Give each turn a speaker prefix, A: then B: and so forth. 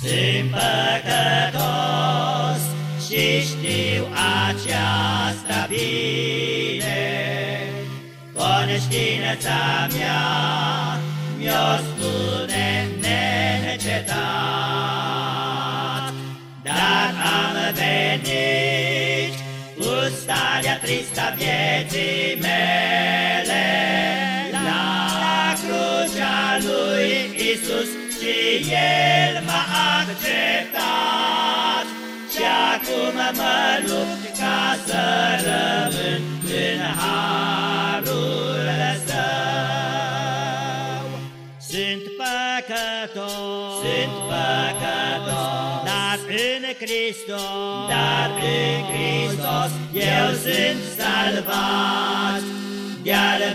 A: Sunt păcătos și știu aceasta bine, Conștiința mea mi-o spune neîncetat, Dar am venit cu starea tristă vieții mele, lui Isus și El m-a acceptat. Și acum mă lupt ca să rămân în harul Său. Sunt păcătos, sunt păcătos Dar în Hristos, dar în Hristos Eu sunt salvat. De-al meu